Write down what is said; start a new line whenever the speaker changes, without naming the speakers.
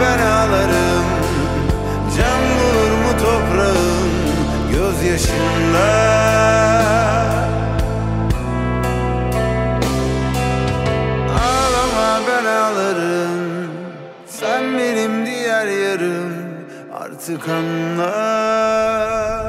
ben ağlarım Can bulur mu toprağım gözyaşımda? Ağlama ben ağlarım. Sen benim diğer yarım. Artık anla.